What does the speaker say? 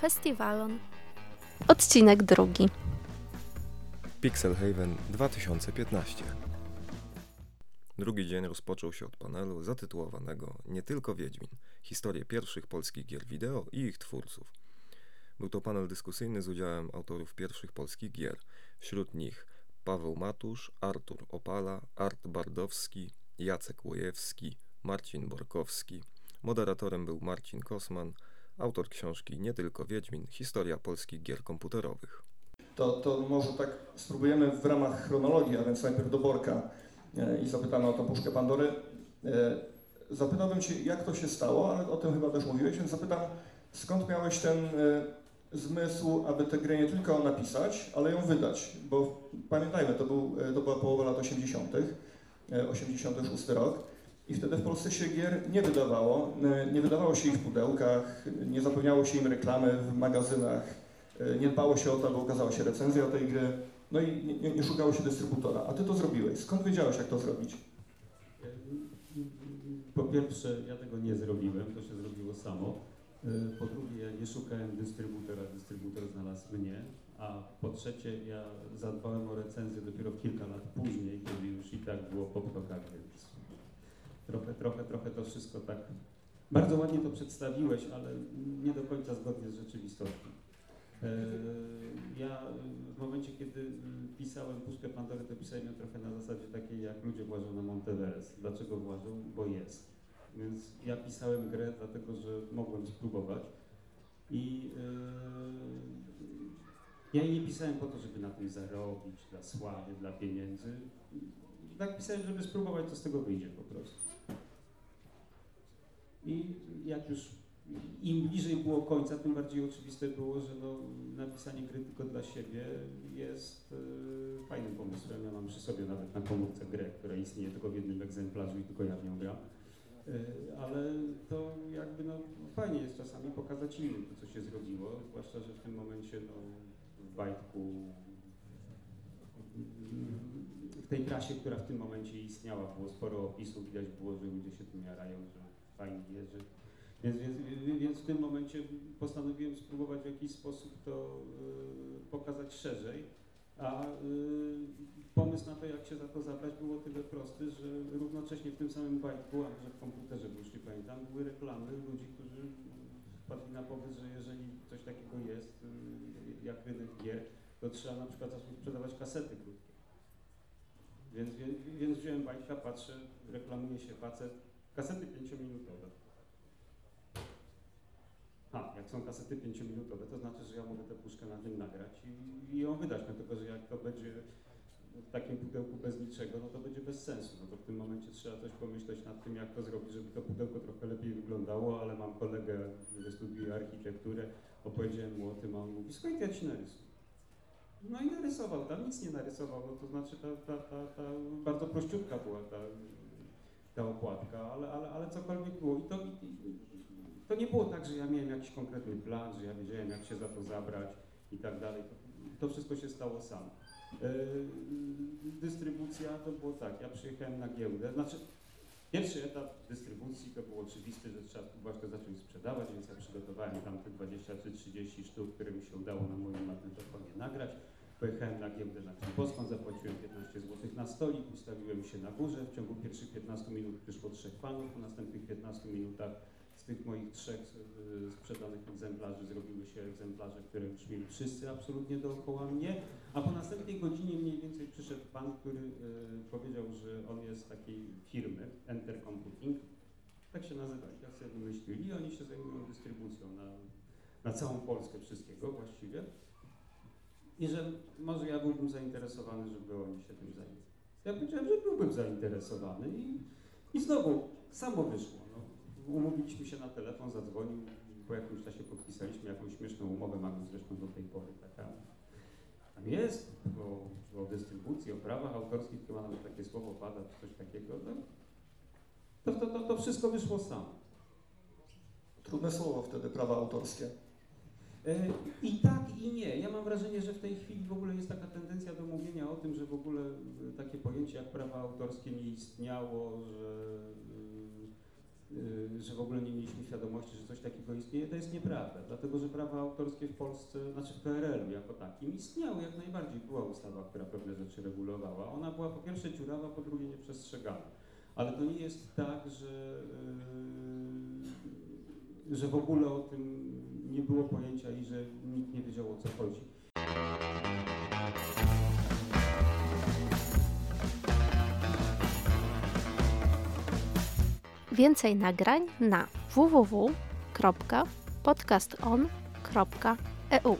festiwalon. Odcinek drugi. Pixel Haven 2015. Drugi dzień rozpoczął się od panelu zatytułowanego Nie tylko Wiedźmin historię pierwszych polskich gier wideo i ich twórców. Był to panel dyskusyjny z udziałem autorów pierwszych polskich gier, wśród nich Paweł Matusz, Artur Opala, Art Bardowski, Jacek Łojewski, Marcin Borkowski. Moderatorem był Marcin Kosman, autor książki Nie tylko Wiedźmin historia polskich gier komputerowych. To, to może tak spróbujemy w ramach chronologii, a więc najpierw do Borka e, i zapytamy o tą puszkę Pandory. E, Zapytałbym Cię, jak to się stało, ale o tym chyba też mówiłeś, więc zapytam, skąd miałeś ten e, zmysł, aby tę grę nie tylko napisać, ale ją wydać? Bo pamiętajmy, to, był, to była połowa lat 80., e, 86 rok. I wtedy w Polsce się gier nie wydawało. E, Nie wydawało się ich w pudełkach, nie zapewniało się im reklamy w magazynach, e, nie dbało się o to, aby ukazała się recenzja tej gry, no i nie, nie, szukało się dystrybutora. A ty to zrobiłeś. Skąd wiedziałeś, jak to zrobić? Po pierwsze, ja tego nie zrobiłem, to się zrobiło samo. Y, Po drugie, ja nie szukałem dystrybutora, dystrybutor znalazł mnie. A po trzecie, ja zadbałem o recenzję dopiero kilka lat później, kiedy już i tak było po prokach, więc trochę, trochę, trochę to wszystko tak bardzo ładnie to przedstawiłeś, ale nie do końca zgodnie z rzeczywistością. E, Ja w momencie, kiedy y, pisałem Puszkę Pandory, to pisałem ją trochę na zasadzie takiej, jak ludzie włażą na Monteverest. Dlaczego włażą? Bo jest. Więc ja pisałem grę, dlatego że mogłem spróbować. I y, ja jej nie pisałem po to, żeby na tym zarobić, dla sławy, dla pieniędzy. Tak pisałem, żeby spróbować, co z tego wyjdzie po prostu. I jak już im bliżej było końca, tym bardziej oczywiste było, że no, napisanie gry tylko dla siebie jest y, fajnym pomysłem. Ja mam przy sobie nawet na komórce grę, która istnieje tylko w jednym egzemplarzu i tylko ja w nią gram. Y, ale to jakby no, fajnie jest czasami pokazać innym to, co się zrobiło, zwłaszcza, że w tym momencie no, w bajtku, w tej prasie, która w tym momencie istniała, było sporo opisów, widać było, że ludzie się tym jarają, że fajnie więc, więc, więc w tym momencie postanowiłem spróbować w jakiś sposób to y, pokazać szerzej, a y, pomysł na to, jak się za to zabrać, było tyle prosty, że równocześnie w tym samym bajtku, a może w komputerze, bo już nie pamiętam, były reklamy ludzi, którzy wpadli na pomysł, że jeżeli coś takiego jest, y, jak rynek gier, to trzeba na przykład zacząć sprzedawać kasety krótkie. Więc, więc, więc wziąłem bajka, patrzę, reklamuje się facet, kasety 5-minutowe. A, jak są kasety 5-minutowe, to znaczy, że ja mogę tę puszkę na tym nagrać i, i ją wydać, no tylko, że jak to będzie w takim pudełku bez niczego, no to będzie bez sensu, no to w tym momencie trzeba coś pomyśleć nad tym, jak to zrobić, żeby to pudełko trochę lepiej wyglądało, ale mam kolegę, który studiuje architekturę, opowiedziałem mu o tym, a on mówi, słuchaj, ja ci narysuję. No i narysował, tam nic nie narysował, no to znaczy ta, ta, ta, ta bardzo prościutka była ta, ta okładka, ale, ale, ale cokolwiek było. I to, i, to nie było tak, że ja miałem jakiś konkretny plan, że ja wiedziałem, jak się za to zabrać i tak dalej. To, wszystko się stało samo. Yy, dystrybucja to było tak, ja przyjechałem na giełdę, znaczy pierwszy etap dystrybucji to było oczywiste, że trzeba to zacząć sprzedawać, więc ja przygotowałem tam te 20 czy 30 sztuk, które mi się udało na moim magnetofonie nagrać. Pojechałem na giełdę na Krzypolską, zapłaciłem 15 zł na stolik, ustawiłem się na górze. W ciągu pierwszych 15 minut przyszło trzech panów, po następnych 15 minutach z tych moich trzech y, sprzedanych egzemplarzy zrobiły się egzemplarze, które już mieli wszyscy absolutnie dookoła mnie, a po następnej godzinie mniej więcej przyszedł pan, który y, powiedział, że on jest z takiej firmy Enter Computing, tak się nazywali, tak sobie wymyślili oni się zajmują dystrybucją na, na całą Polskę wszystkiego właściwie i że może ja byłbym zainteresowany, żeby oni się tym zajęli. Ja powiedziałem, że byłbym zainteresowany i, i znowu samo wyszło. No. Umówiliśmy się na telefon, zadzwonił, po jakimś czasie podpisaliśmy jakąś śmieszną umowę, mamy zresztą do tej pory taka. Tam jest o, o dystrybucji, o prawach autorskich, chyba nawet takie słowo pada, czy coś takiego. No. To, to, to, to wszystko wyszło samo. Trudne słowo wtedy, prawa autorskie. E, I tak, i nie. Ja mam wrażenie, że w tej chwili w ogóle jest taka tendencja do mówienia o tym, że w ogóle e, takie pojęcie jak prawa autorskie nie istniało, że y, że w ogóle nie mieliśmy świadomości, że coś takiego istnieje, to jest nieprawda, dlatego że prawa autorskie w Polsce, znaczy w PRL-u jako takim istniały jak najbardziej. Była ustawa, która pewne rzeczy regulowała. Ona była po pierwsze dziurawa, po drugie nieprzestrzegana. Ale to nie jest tak, że, że w ogóle o tym nie było pojęcia i że nikt nie wiedział o co chodzi. Więcej nagrań na www.podcaston.eu